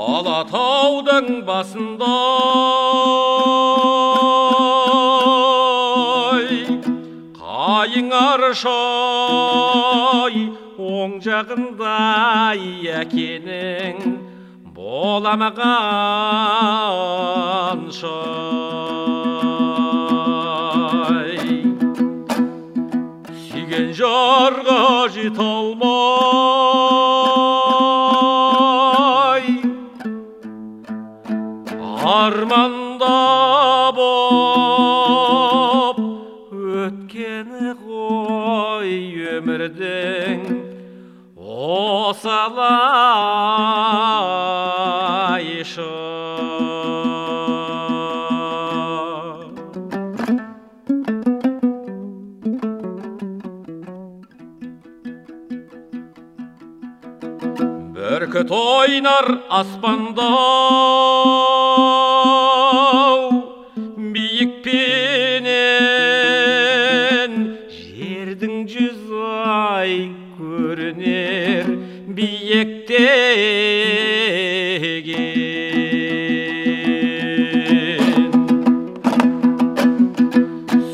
алатаудың басында. Қайыңаршай оң жағындай әкенің боламаған жарға жете алмай арманда боп өткені ғой өмірдің осалай бүркіт ойнар аспанда биікпенен жердің жүзі ай көрінер биіктеген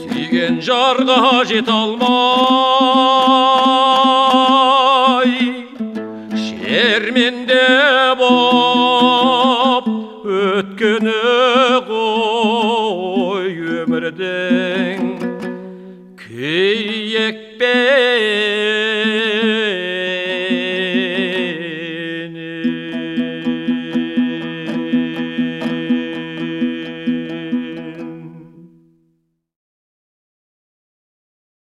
сүйген жарға жете алмай шерменде боп өткені ғой өмірдің күй екпе